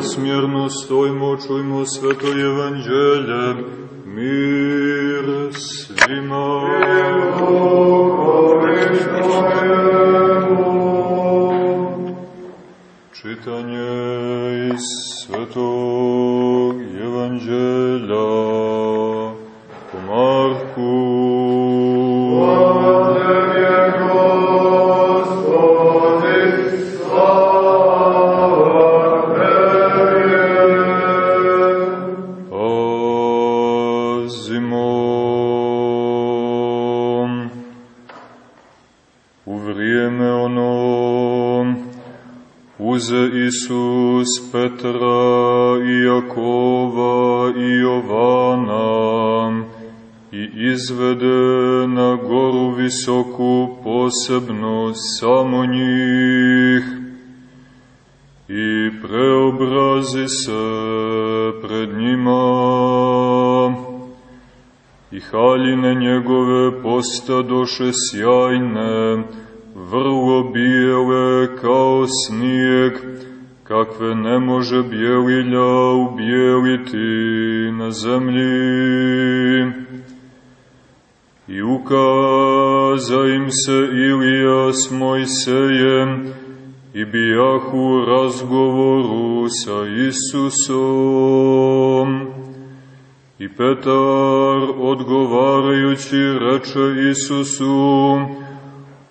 smjerno stojimo, čujmo sveto evanđelje, mir svima. Čitanje iz svetog Petra i Jakova i Jovana i izvede na goru visoku posebno samo njih. I preobrazi se pred njima i haljine njegove postadoše sjajne, može bijelilja ubijeliti na zemlji. I ukaza im se Ilija s Mojsejem i bijahu razgovoru sa Isusom. I Petar odgovarajući reče Isusu,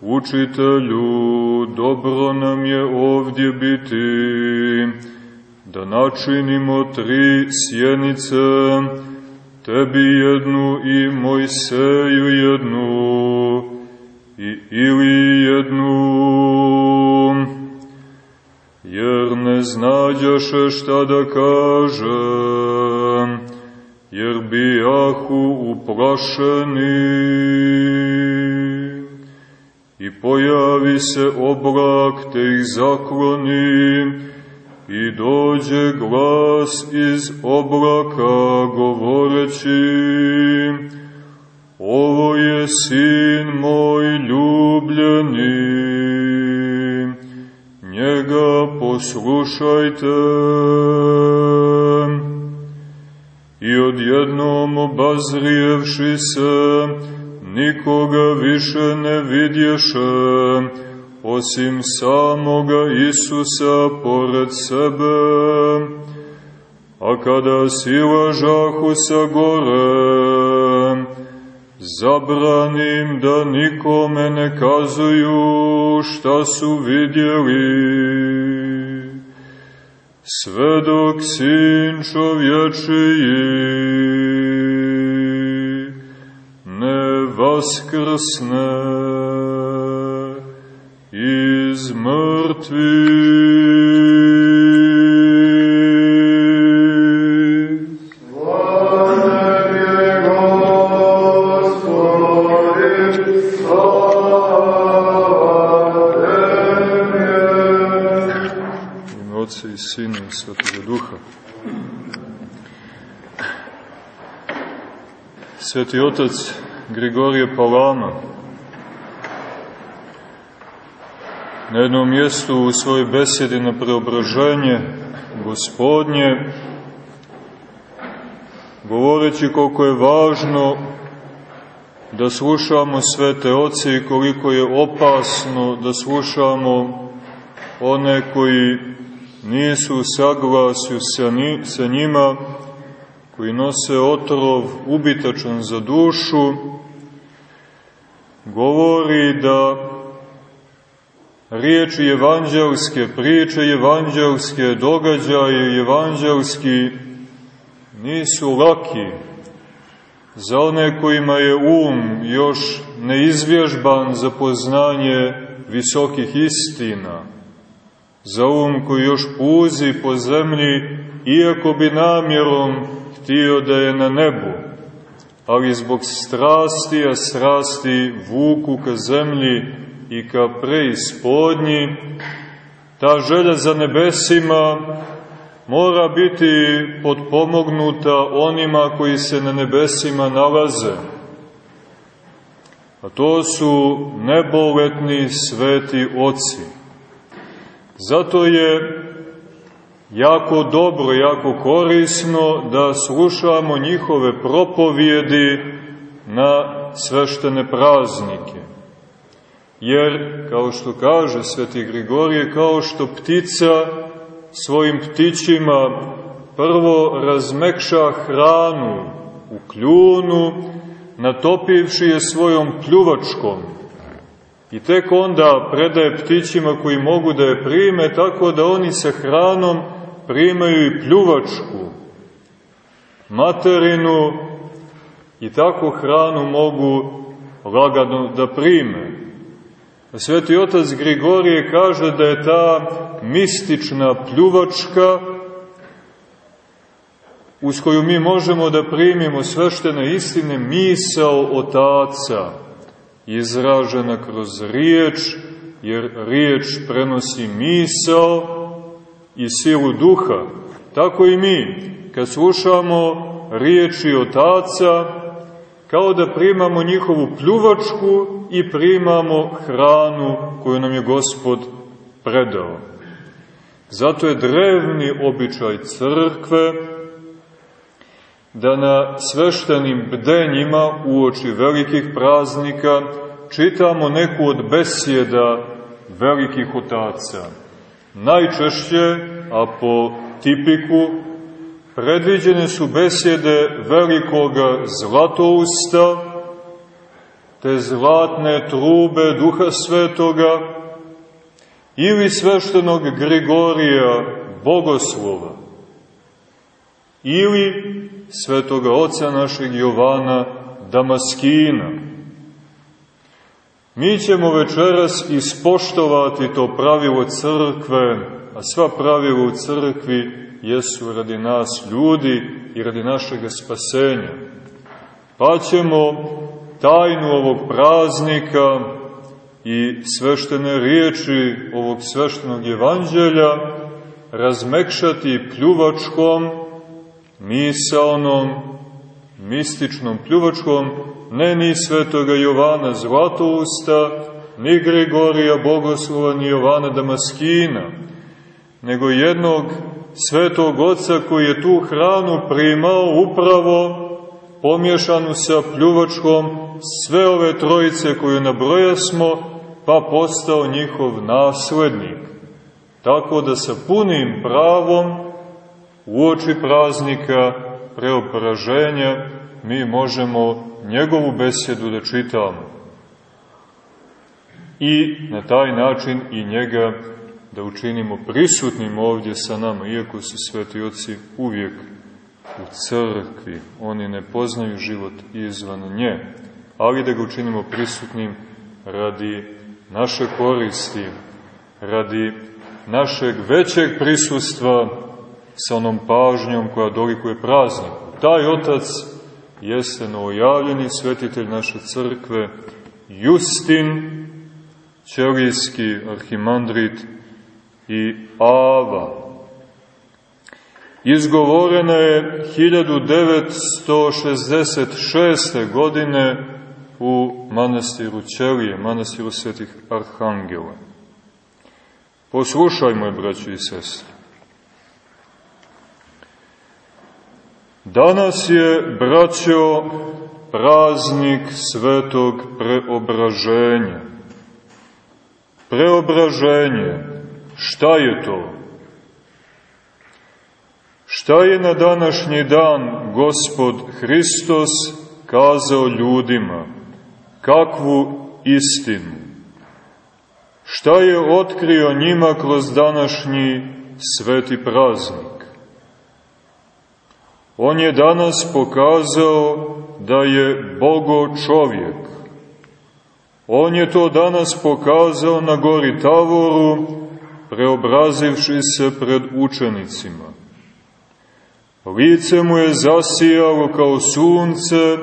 Učitelju, dobro nam je ovdje biti, da načinimo tri sjenice, tebi jednu i Mojseju jednu, i ili jednu, jer ne znađaše šta da kažem, jer bijahu uplašeni. I pojavi se oblak, te ih zakloni, i dođe glas iz oblaka govoreći, Ovo je sin moj ljubljeni, njega poslušajte. I odjednom obazrijevši se, nikoga više ne vidješe, osim samoga Isusa pored sebe. A kada silažahu sa gore, zabranim da nikome ne kazuju šta su vidjeli. Sve dok sin čovječiji ne vaskrsne Sveti Otac Grigorije Palama na jednom mjestu u svojoj besedi na preobraženje gospodnje, govoreći koliko je važno da slušamo svete oce i koliko je opasno da slušamo one koji nisu u saglasju sa, ni, sa njima, koji nose otrov ubitačan za dušu, govori da riječi evanđelske, priče evanđelske, događaje evanđelski nisu laki. Za one kojima je um još neizvježban za poznanje visokih istina, za um koji još puzi po zemlji, iako bi namjerom htio da je na nebu, ali zbog strasti, a strasti vuku ka zemlji i ka preispodnji, ta želja za nebesima mora biti podpomognuta onima koji se na nebesima nalaze. A to su neboletni sveti oci. Zato je jako dobro, jako korisno da slušamo njihove propovjedi na sveštene praznike. Jer, kao što kaže sveti Grigorije, kao što ptica svojim ptićima prvo razmekša hranu u kljunu, natopivši je svojom pljuvačkom i tek onda predaje ptićima koji mogu da je prime, tako da oni sa hranom primaju i pljuvačku, materinu i tako hranu mogu lagano da prime. Sveti otac Grigorije kaže da je ta mistična pljuvačka uz koju mi možemo da primimo sveštene istine misao otaca, izražena kroz riječ, jer riječ prenosi misao i silu duha. Tako i mi, kad slušamo riječi otaca, kao da primamo njihovu pljuvačku i primamo hranu koju nam je Gospod predao. Zato je drevni običaj crkve da na sveštenim bdenjima u oči velikih praznika čitamo neku od besjeda velikih otaca. Najčešće, a po tipiku, predviđene su besjede velikoga zlatousta, te zlatne trube Duha Svetoga ili sveštenog Grigorija Bogoslova ili svetoga oca našeg Jovana Damaskina. Mi ćemo večeras ispoštovati to pravilo crkve, a sva pravila u crkvi jesu radi nas ljudi i radi našeg spasenja. Pa ćemo tajnu ovog praznika i sveštene riječi ovog sveštenog evanđelja razmekšati pljuvačkom, misaonom, mističnom pljuvačkom, ne ni svetoga Jovana Zlatousta, ni Grigorija Bogoslova, ni Jovana Damaskina, nego jednog svetog oca koji je tu hranu primao upravo pomješanu sa pljuvačkom sve ove trojice koju nabrojasmo, pa postao njihov naslednik. Tako da sa punim pravom u oči praznika preobraženja mi možemo njegovu besedu da čitamo. I na taj način i njega da učinimo prisutnim ovdje sa nama, iako su sveti oci uvijek u crkvi. Oni ne poznaju život izvan nje, ali da ga učinimo prisutnim radi naše koristi, radi našeg većeg prisustva sa onom pažnjom koja dolikuje praznik. Taj otac jeste novojavljeni svetitelj naše crkve, Justin, ćelijski arhimandrit i Ava, izgovorena je 1966. godine u manastiru Ćelije, manastiru svetih arhangela. Poslušajmo je, braći i sestri. Danas je, braćo, praznik svetog preobraženja. Preobraženje, šta je to? Šta je na današnji dan Gospod Hristos kazao ljudima? Kakvu istinu? Šta je otkrio njima kroz današnji sveti praznik? On je danas pokazao da je Bogo čovjek. On je to danas pokazao na gori Tavoru, preobrazivši se pred učenicima. Lice mu je zasijalo kao sunce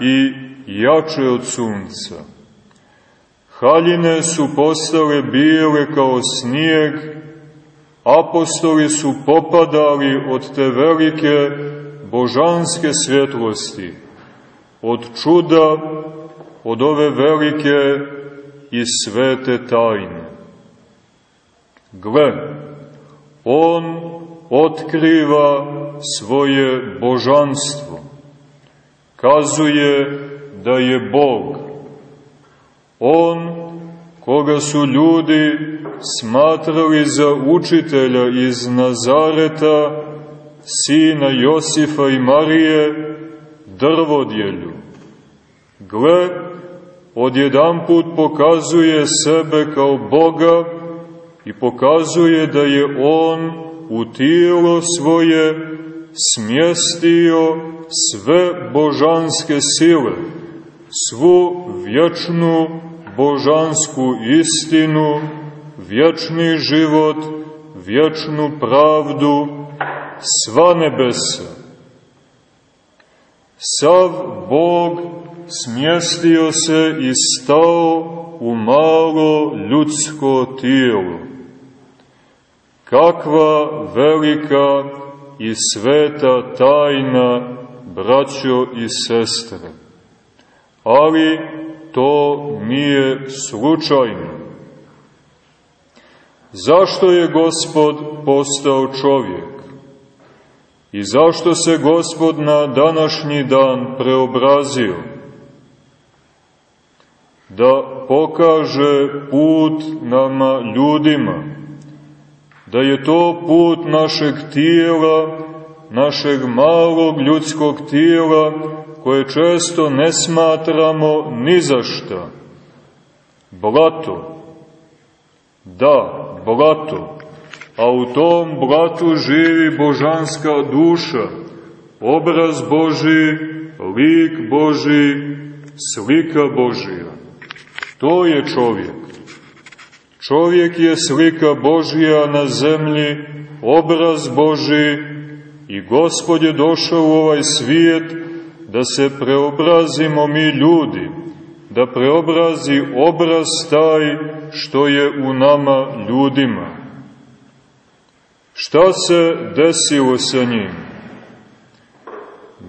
i jače od sunca. Haljine su postale bijele kao snijeg, apostoli su popadali od te velike božanske svjetlosti, od čuda, od ove velike i svete tajne. Gle, on otkriva svoje božanstvo. Kazuje da je Bog. On, koga su ljudi smatrali za učitelja iz Nazareta, sina Josifa i Marije, drvodjelju. Gle, odjedan put pokazuje sebe kao Boga i pokazuje da je On u tijelo svoje smjestio sve božanske sile, svu vječnu božansku istinu, vječni život, vječnu pravdu, sva nebesa. Sav Bog smjestio se i stao u malo ljudsko tijelo. Kakva velika i sveta tajna, braćo i sestre. Ali to nije slučajno. Zašto je Gospod postao čovjek? I zašto se Gospod na današnji dan preobrazio? Da pokaže put nama ljudima, da je to put našeg tijela, našeg malog ljudskog tijela, koje često ne smatramo ni za šta. Blato. Da, blato a u tom blatu živi božanska duša, obraz Boži, lik Boži, slika Božija. To je čovjek. Čovjek je slika Božija na zemlji, obraz Boži i Gospod je došao u ovaj svijet da se preobrazimo mi ljudi, da preobrazi obraz taj što je u nama ljudima. Šta se desilo sa njim?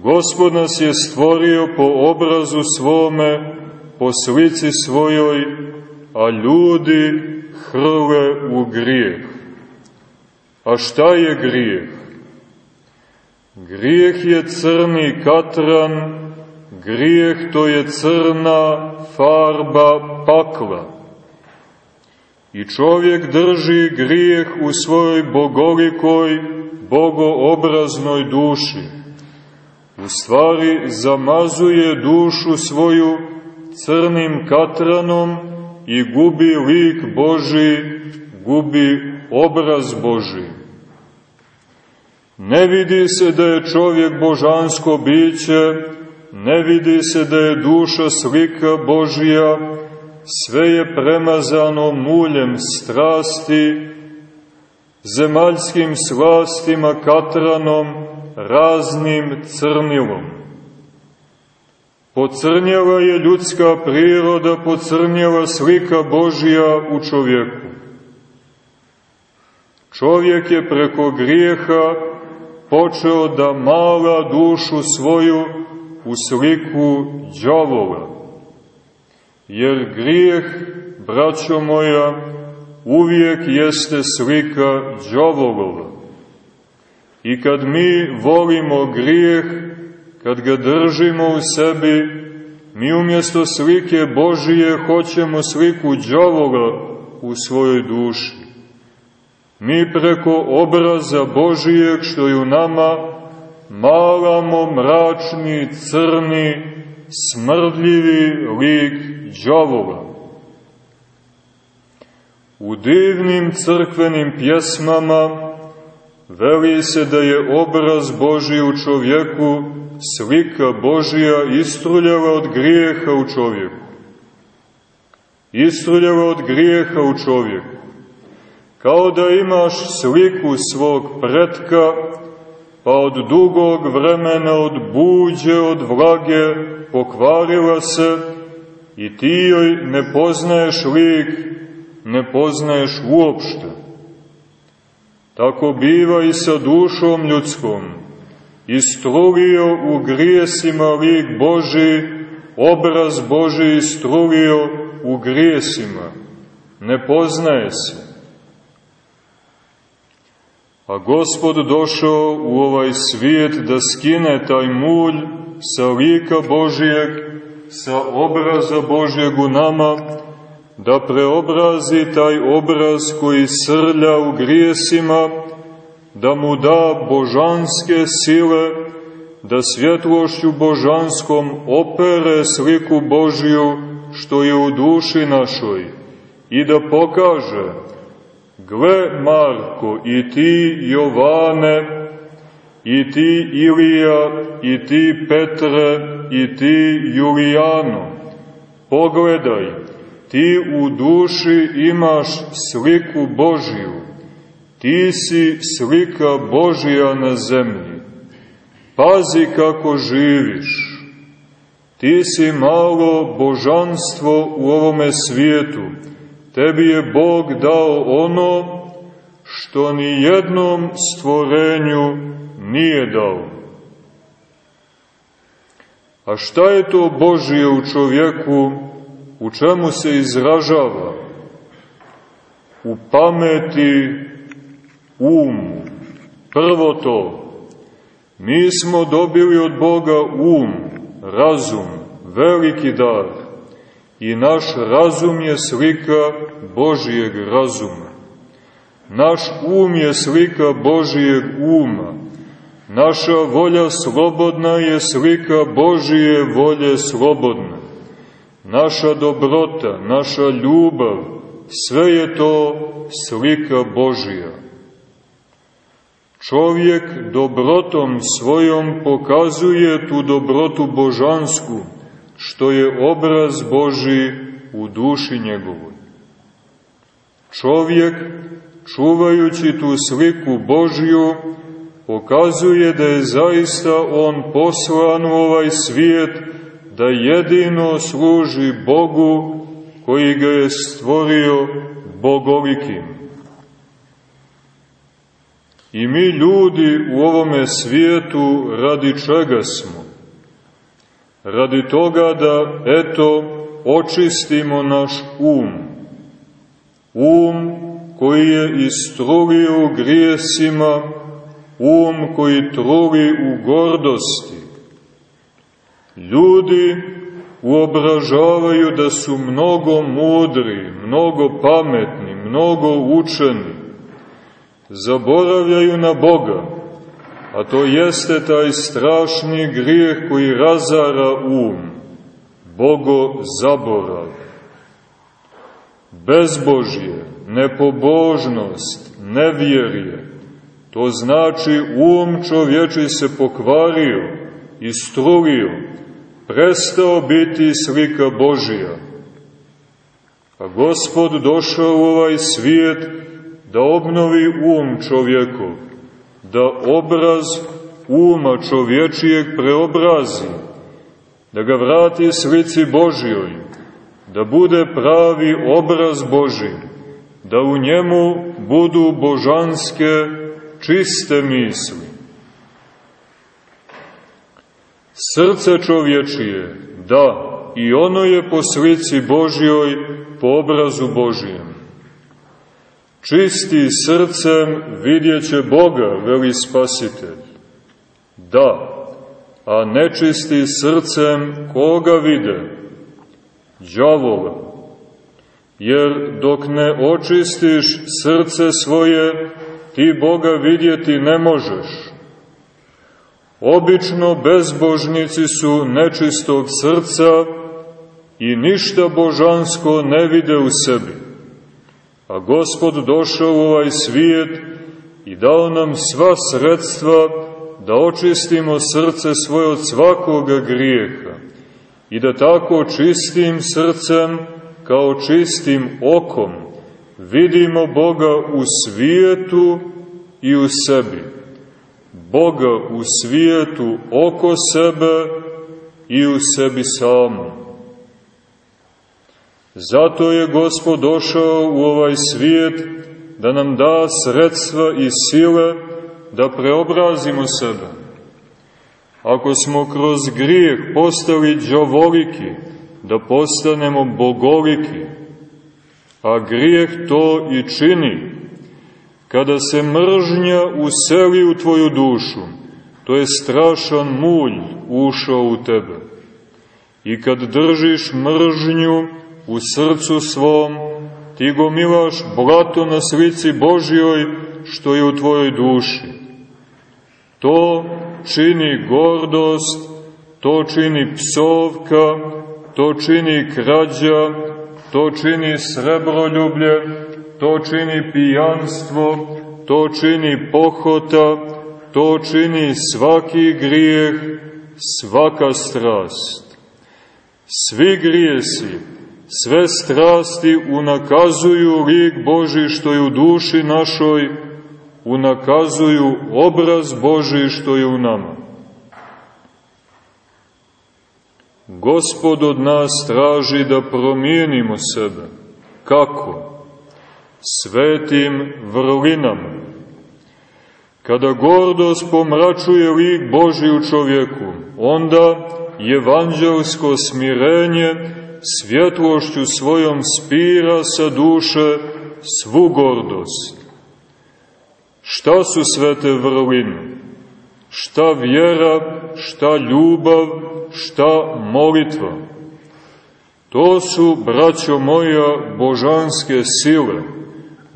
Gospod nas je stvorio po obrazu svome, po slici svojoj, a ljudi hrle u grijeh. A šta je grijeh? Grijeh je crni katran, grijeh to je crna farba pakla. I čovjek drži grijeh u svojoj bogolikoj, bogoobraznoj duši. U stvari zamazuje dušu svoju crnim katranom i gubi lik Boži, gubi obraz Boži. Ne vidi se da je čovjek božansko biće, ne vidi se da je duša slika Božija, sve je premazano muljem strasti, zemaljskim slastima katranom, raznim crnilom. Pocrnjava je ljudska priroda, pocrnjava slika Božija u čovjeku. Čovjek je preko grijeha počeo da mala dušu svoju u sliku džavola jer grijeh, braćo moja, uvijek jeste slika džavolova. I kad mi volimo grijeh, kad ga držimo u sebi, mi umjesto slike Božije hoćemo sliku džavola u svojoj duši. Mi preko obraza Božijeg što je u nama malamo mračni, crni, smrdljivi lik đavola. U divnim crkvenim pjesmama veli se da je obraz Božiji u čovjeku, slika Božija istruljava od grijeha u čovjeku. Istruljava od grijeha u čovjeku. Kao da imaš sliku svog pretka, pa od dugog vremena, od buđe, od vlage, pokvarila se, i ti joj ne poznaješ lik, ne poznaješ uopšte. Tako biva i sa dušom ljudskom. Istrulio u grijesima lik Boži, obraz Boži istrulio u grijesima. Ne poznaje se. A gospod došao u ovaj svijet da skine taj mulj sa lika Božijeg, sa obraza Božijeg u nama, da preobrazi taj obraz koji srlja u grijesima, da mu da božanske sile, da svjetlošću božanskom opere sliku Božiju što je u duši našoj i da pokaže, gle Marko i ti Jovane, i ti Ilija, i ti Petre, i ti Julijano, pogledaj, ti u duši imaš sliku Božiju, ti si slika Božija na zemlji. Pazi kako živiš. Ti si malo božanstvo u ovome svijetu. Tebi je Bog dao ono što ni jednom stvorenju nije dao. A šta je to Božije u čovjeku, u čemu se izražava? U pameti, umu. Prvo to, Mi smo dobili od Boga um, razum, veliki dar. I naš razum je slika Božijeg razuma. Naš um je slika Božijeg uma. Naša volja slobodna je slika Božije volje slobodne. Naša dobrota, naša ljubav, sve je to slika Božija. Čovjek dobrotom svojom pokazuje tu dobrotu božansku, što je obraz Boži u duši njegovoj. Čovjek, čuvajući tu sliku Božju, pokazuje da je zaista on poslan u ovaj svijet, da jedino služi Bogu koji ga je stvorio bogovikim. I mi ljudi u ovome svijetu radi čega smo? Radi toga da, eto, očistimo naš um. Um koji je istrulio u grijesima, um koji truli u gordosti. Ljudi uobražavaju da su mnogo mudri, mnogo pametni, mnogo učeni, zaboravljaju na Boga, a to jeste taj strašni grijeh koji razara um, Bogo zaborav. Bezbožje, nepobožnost, nevjerje, to znači um čovječi se pokvario, istrulio, prestao biti slika Božija. A gospod došao u ovaj svijet da obnovi um čovjekov, da obraz uma čovječijeg preobrazi, da ga vrati slici Božjoj, da bude pravi obraz Boži, da u njemu budu božanske čiste misli. Srce čovječije, da, i ono je po slici Božjoj, po obrazu Božijem. Čisti srcem vidjeće Boga, veli spasitelj. Da, a nečisti srcem koga vide? Đavola. Jer dok ne očistiš srce svoje, ti Boga vidjeti ne možeš. Obično bezbožnici su nečistog srca i ništa božansko ne vide u sebi. A Gospod došao u ovaj svijet i dao nam sva sredstva da očistimo srce svoje od svakoga grijeha i da tako čistim srcem kao čistim okom vidimo Boga u svijetu i u sebi. Boga u svijetu oko sebe i u sebi samom. Zato je Gospod došao u ovaj svijet da nam da sredstva i sile da preobrazimo sebe. Ako smo kroz grijeh postali džavoliki, da postanemo bogoviki, a grijeh to i čini, kada se mržnja useli u tvoju dušu, to je strašan mulj ušao u tebe. I kad držiš mržnju u srcu svom, ti gomilaš blato na slici Božjoj što je u tvojoj duši. To čini gordost, to čini psovka, to čini krađa, to čini srebroljublje, to čini pijanstvo, to čini pohota, to čini svaki grijeh, svaka strast. Svi grijesi, sve strasti unakazuju lik Boži što je u duši našoj, unakazuju obraz Boži što je u nama. Gospod od nas traži da promijenimo sebe. Kako? Svetim vrlinama. Kada gordost pomračuje lik Boži u čovjeku, onda evanđelsko smirenje svjetlošću svojom spira sa duše svu gordost. Šta su svete vrline? Šta vjera, šta ljubav, šta molitva? To su, braćo moja, božanske sile.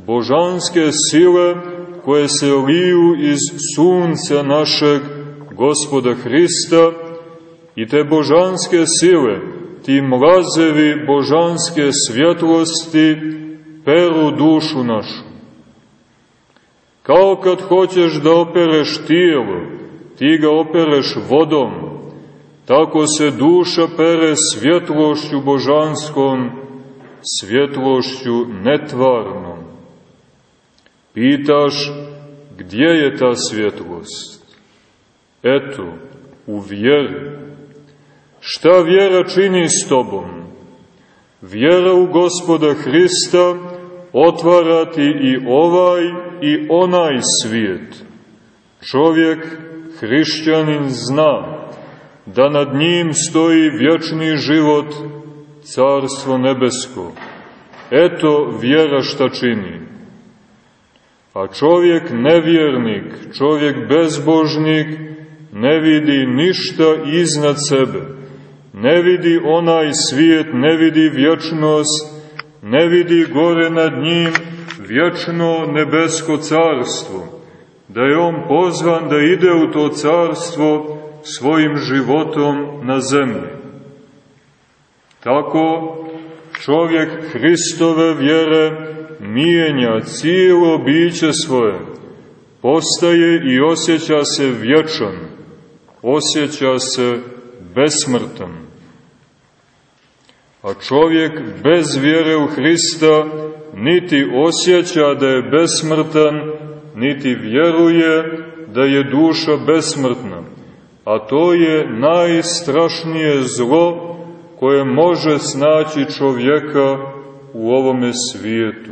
Božanske sile koje se liju iz sunca našeg gospoda Hrista i te božanske sile, ti mlazevi božanske svjetlosti peru dušu našu. Kao kad hoćeš da opereš tijelo, ti ga opereš vodom, tako se duša pere svjetlošću božanskom, svjetlošću netvarnom. Pitaš, gdje je ta svjetlost? Eto, u vjeri. Šta vjera čini s tobom? Vjera u gospoda Hrista otvarati i ovaj i onaj svijet. Čovjek, hrišćanin, zna da nad njim stoji vječni život, carstvo nebesko. Eto vjera šta čini. A čovjek nevjernik, čovjek bezbožnik, ne vidi ništa iznad sebe. Ne vidi onaj svijet, ne vidi vječnost, ne vidi gore nad njim vječno nebesko carstvo, da je on pozvan da ide u to carstvo svojim životom na zemlji. Tako čovjek Hristove vjere mijenja cijelo biće svoje, postaje i osjeća se vječan, osjeća se besmrtan. A čovjek bez vjere u Hrista niti osjeća da je besmrtan, niti vjeruje da je duša besmrtna. A to je najstrašnije zlo koje može snaći čovjeka u ovome svijetu.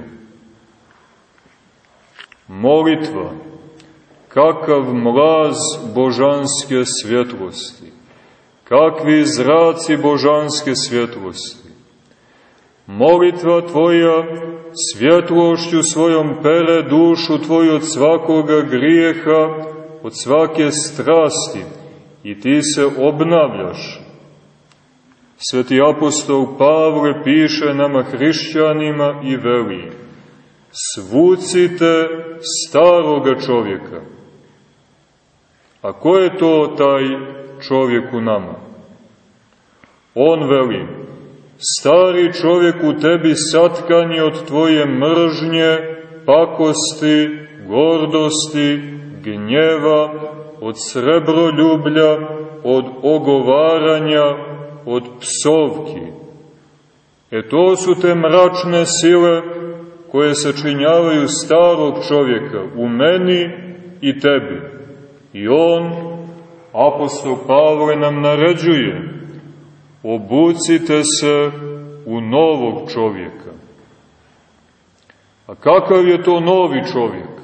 Molitva, kakav mlaz božanske svjetlosti, kakvi zraci božanske svjetlosti. Molitva tvoja svjetlošću svojom pere dušu tvoju od svakoga grijeha, od svake strasti i ti se obnavljaš. Sveti apostol Pavle piše nama hrišćanima i veli Svucite staroga čovjeka. A ko je to taj čovjek u nama? On veli, stari čovjek u tebi satkan je od tvoje mržnje, pakosti, gordosti, gnjeva, od srebroljublja, od ogovaranja, od psovki. E to su te mračne sile koje sačinjavaju starog čovjeka u meni i tebi. I on, apostol Pavle, nam naređuje, obucite se u novog čovjeka. A kakav je to novi čovjek?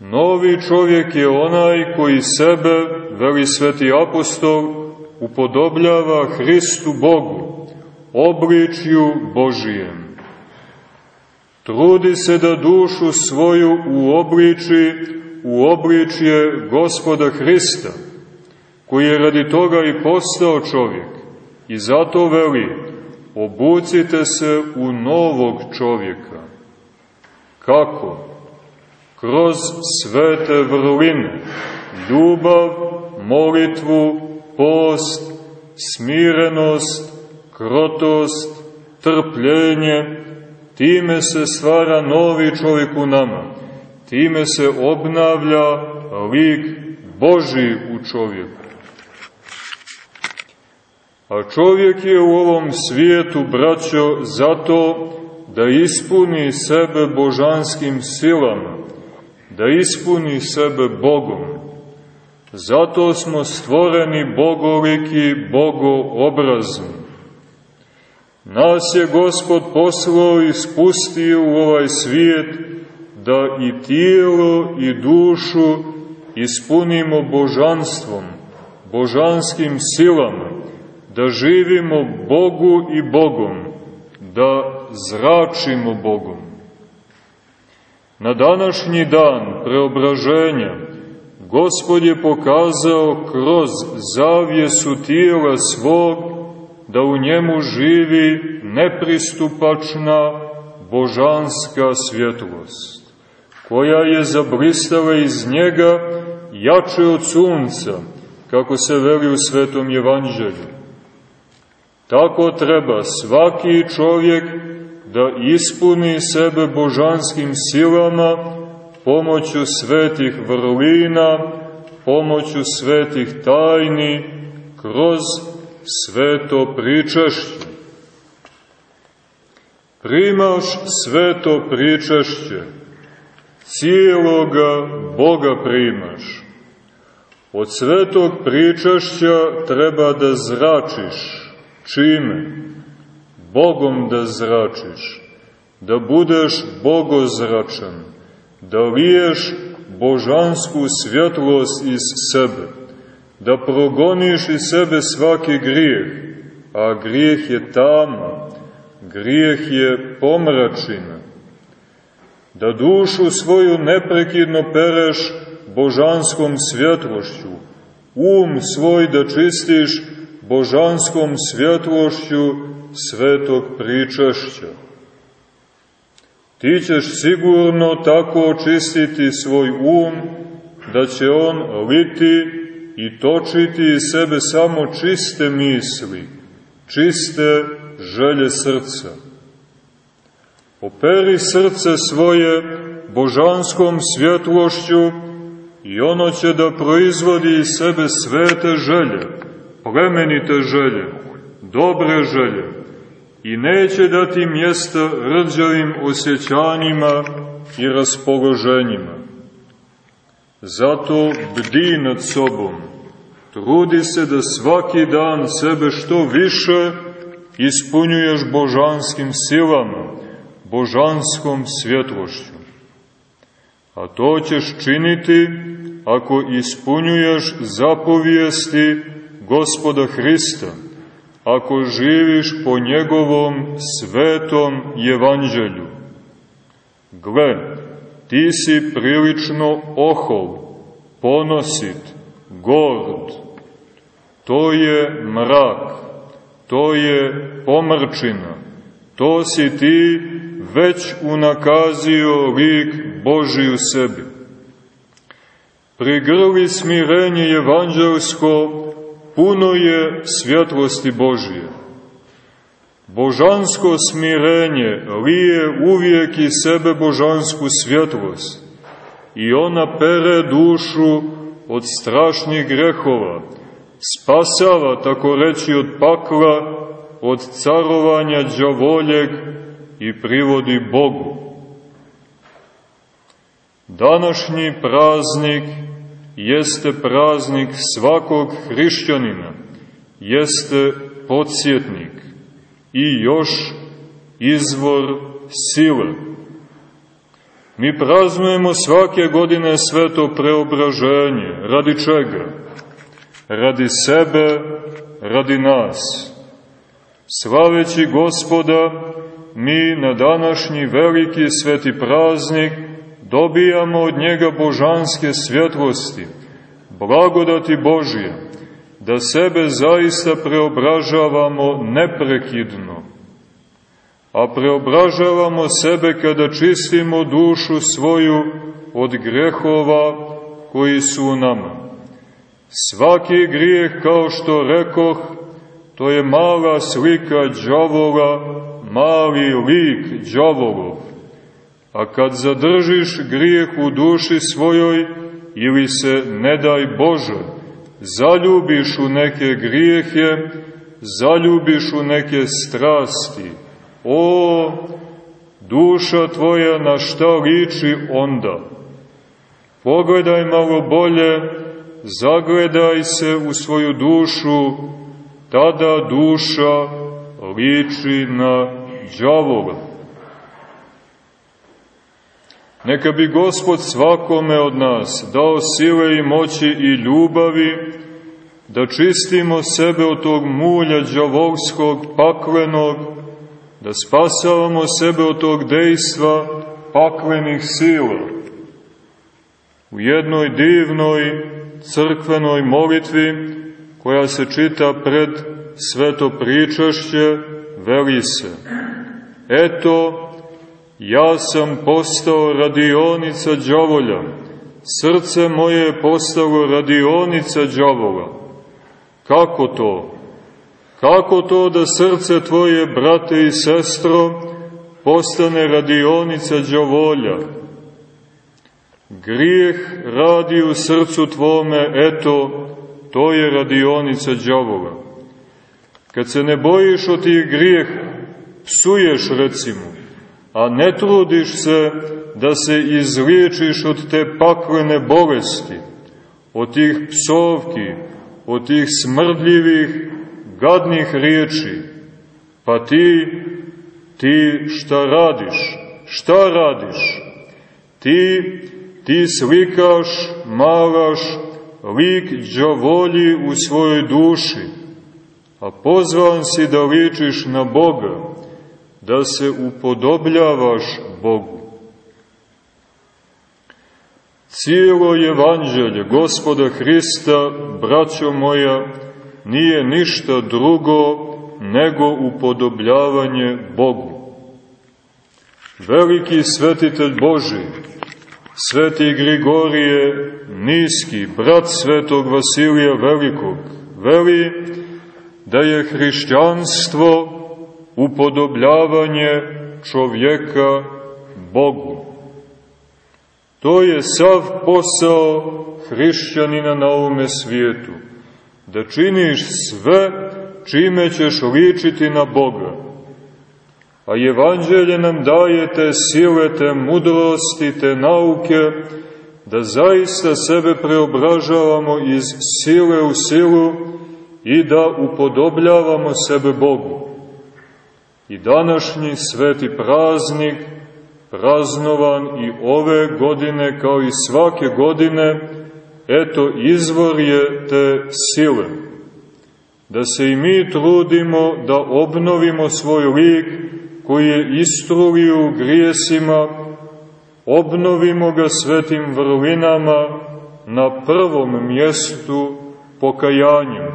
Novi čovjek je onaj koji sebe, veli sveti apostol, upodobljava Hristu Bogu, obličju Božijem. Trudi se da dušu svoju uobliči u obličje gospoda Hrista, koji je radi toga i postao čovjek. I zato veli, obucite se u novog čovjeka. Kako? Kroz svete vrline, ljubav, molitvu, post, smirenost, krotost, trpljenje, time se stvara novi čovjek u nama, time se obnavlja lik Boži u čovjeku. A čovjek je u ovom svijetu, braćo, zato da ispuni sebe božanskim silama, da ispuni sebe Bogom. Zato smo stvoreni bogoliki, bogoobrazni. Nas je Gospod poslao i spustio u ovaj svijet da i tijelo i dušu ispunimo božanstvom, božanskim silama, da živimo Bogu i Bogom, da zračimo Bogom. Na današnji dan preobraženja Gospod je pokazao kroz zavjesu tijela svog da u njemu živi nepristupačna božanska svjetlost, koja je zablistala iz njega jače od sunca, kako se veli u Svetom Evanđelju. Tako treba svaki čovjek da ispuni sebe božanskim silama pomoću svetih vrlina, pomoću svetih tajni, kroz sveto pričešće. Primaš sveto pričešće, cijeloga Boga primaš. Od svetog pričešća treba da zračiš. Čime? Bogom da zračiš, da budeš bogozračan, da liješ božansku svjetlost iz sebe, da progoniš iz sebe svaki grijeh, a grijeh je tama, grijeh je pomračina, da dušu svoju neprekidno pereš božanskom svjetlošću, um svoj da čistiš božanskom svjetlošću svetog pričašća. Ti ćeš sigurno tako očistiti svoj um, da će on liti i točiti iz sebe samo čiste misli, čiste želje srca. Operi srce svoje božanskom svjetlošću i ono će da proizvodi iz sebe svete želje, plemenite želje, dobre želje i neće dati mjesta rđavim osjećanjima i raspoloženjima. Zato bdi nad sobom, trudi se da svaki dan sebe što više ispunjuješ božanskim silama, božanskom svjetlošću. A to ćeš činiti ako ispunjuješ zapovijesti gospoda Hrista, ako živiš po njegovom svetom evanđelju. Gle, ti si prilično ohol, ponosit, gord. To je mrak, to je pomrčina, to si ti već unakazio lik Boži u sebi. Prigrli smirenje evanđelsko puno je svjetlosti Božije. Božansko smirenje lije uvijek iz sebe božansku svjetlost i ona pere dušu od strašnih grehova, spasava, tako reći, od pakla, od carovanja džavoljeg i privodi Bogu. Današnji praznik jeste praznik svakog hrišćanina, jeste podsjetnik i još izvor sile. Mi praznujemo svake godine sveto preobraženje. Radi čega? Radi sebe, radi nas. Slaveći gospoda mi na današnji veliki sveti praznik dobijamo od njega božanske svjetlosti, blagodati Božije, da sebe zaista preobražavamo neprekidno, a preobražavamo sebe kada čistimo dušu svoju od grehova koji su u nama. Svaki grijeh, kao što rekoh, to je mala slika džavola, mali lik džavolov. A kad zadržiš grijeh u duši svojoj, ili se, ne daj Bože, zaljubiš u neke grijehe, zaljubiš u neke strasti, o, duša tvoja na šta liči onda? Pogledaj malo bolje, zagledaj se u svoju dušu, tada duša liči na džavola. Neka bi Gospod svakome od nas dao sile i moći i ljubavi da čistimo sebe od tog mulja džavolskog, paklenog, da spasavamo sebe od tog dejstva paklenih sila. U jednoj divnoj crkvenoj molitvi koja se čita pred sveto pričašće, veli se Eto, ja sam postao radionica džavolja, srce moje je postalo radionica džavola. Kako to? Kako to da srce tvoje, brate i sestro, postane radionica džavolja? Grijeh radi u srcu tvome, eto, to je radionica džavola. Kad se ne bojiš od tih grijeha, psuješ recimo, a ne trudiš se da se izliječiš od te paklene bolesti, od tih psovki, od tih smrdljivih, gadnih riječi, pa ti, ti šta radiš? Šta radiš? Ti, ti slikaš, malaš, lik džavolji u svojoj duši, a pozvan si da ličiš na Boga, da se upodobljavaš Bogu. Cijelo evanđelje gospoda Hrista, braćo moja, nije ništa drugo nego upodobljavanje Bogu. Veliki svetitelj Boži, sveti Grigorije Niski, brat svetog Vasilija Velikog, veli da je hrišćanstvo upodobljavanje čovjeka Bogu. To je sav posao hrišćanina na ovome svijetu, da činiš sve čime ćeš ličiti na Boga. A evanđelje nam daje te sile, te mudrosti, te nauke, da zaista sebe preobražavamo iz sile u silu i da upodobljavamo sebe Bogu. I današnji sveti praznik, praznovan i ove godine kao i svake godine, eto izvor je te sile. Da se i mi trudimo da obnovimo svoj lik koji je istrulio grijesima, obnovimo ga svetim vrlinama na prvom mjestu pokajanjem.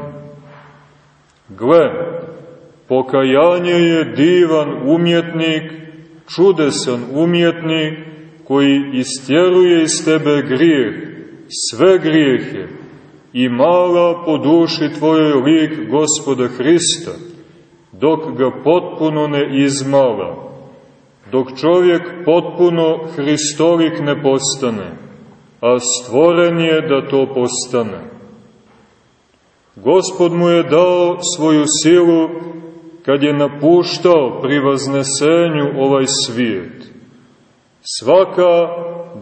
Gle, pokajanje je divan umjetnik, čudesan umjetnik koji istjeruje iz tebe grijeh, sve grijehe i mala po duši tvojoj lik gospoda Hrista, dok ga potpuno ne izmala, dok čovjek potpuno Hristolik ne postane, a stvoren je da to postane. Gospod mu je dao svoju silu kad je napuštao pri vaznesenju ovaj svijet. Svaka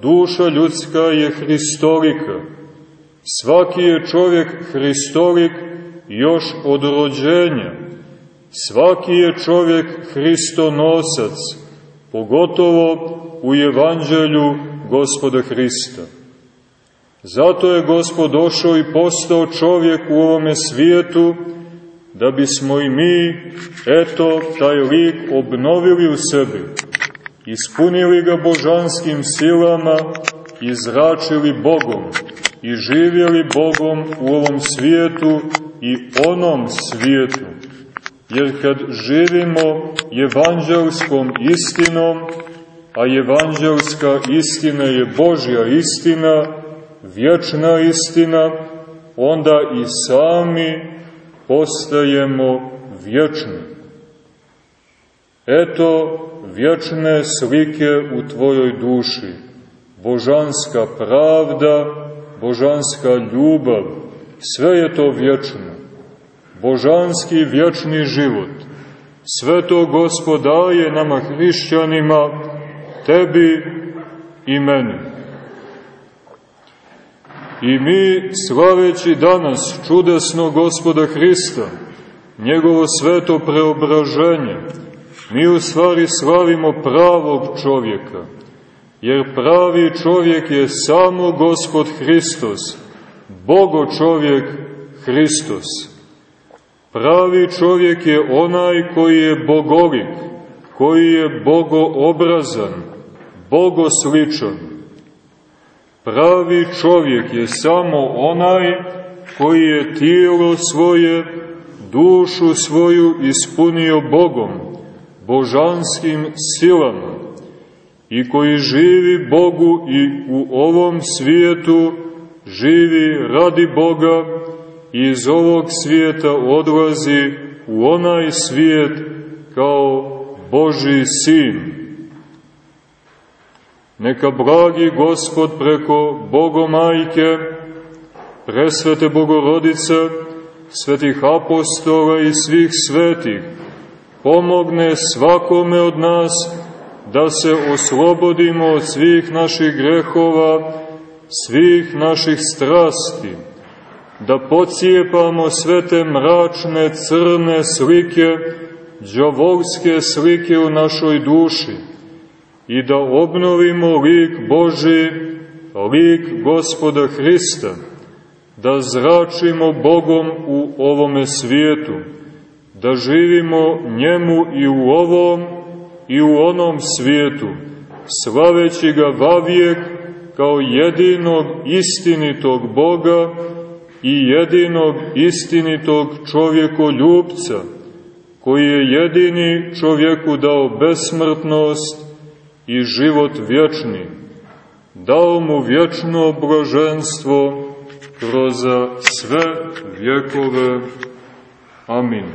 duša ljudska je Hristolika. Svaki je čovjek Hristolik još od rođenja. Svaki je čovjek Hristonosac, pogotovo u evanđelju gospoda Hrista. Zato je gospod došao i postao čovjek u ovome svijetu da bismo i mi, eto, taj lik obnovili u sebi, ispunili ga božanskim silama i zračili Bogom i živjeli Bogom u ovom svijetu i onom svijetu. Jer kad živimo evanđelskom istinom, a evanđelska istina je Božja istina, vječna istina, onda i sami postajemo vječni. Eto vječne slike u tvojoj duši, božanska pravda, božanska ljubav, sve je to vječno. Božanski vječni život. Sve to gospodaje nama hrišćanima, tebi i meni. I mi, slaveći danas čudesno gospoda Hrista, njegovo sveto preobraženje, mi u stvari slavimo pravog čovjeka, jer pravi čovjek je samo gospod Hristos, Bogo čovjek Hristos. Pravi čovjek je onaj koji je bogolik, koji je bogoobrazan, bogosličan. Pravi čovjek je samo onaj koji je tijelo svoje, dušu svoju ispunio Bogom, božanskim silama i koji živi Bogu i u ovom svijetu živi radi Boga i iz ovog svijeta odlazi u onaj svijet kao Boži sin. Neka blagi Gospod preko Bogomajke, presvete Bogorodice, svetih apostola i svih svetih, pomogne svakome od nas da se oslobodimo od svih naših grehova, svih naših strasti, da pocijepamo sve te mračne, crne slike, džavolske slike u našoj duši i da obnovimo lik Boži, lik Gospoda Hrista, da zračimo Bogom u ovome svijetu, da živimo njemu i u ovom i u onom svijetu, slaveći ga vavijek kao jedinog istinitog Boga i jedinog istinitog čovjekoljubca, koji je jedini čovjeku dao besmrtnost i život vječni, dao mu vječno blaženstvo kroz sve vjekove. Amin.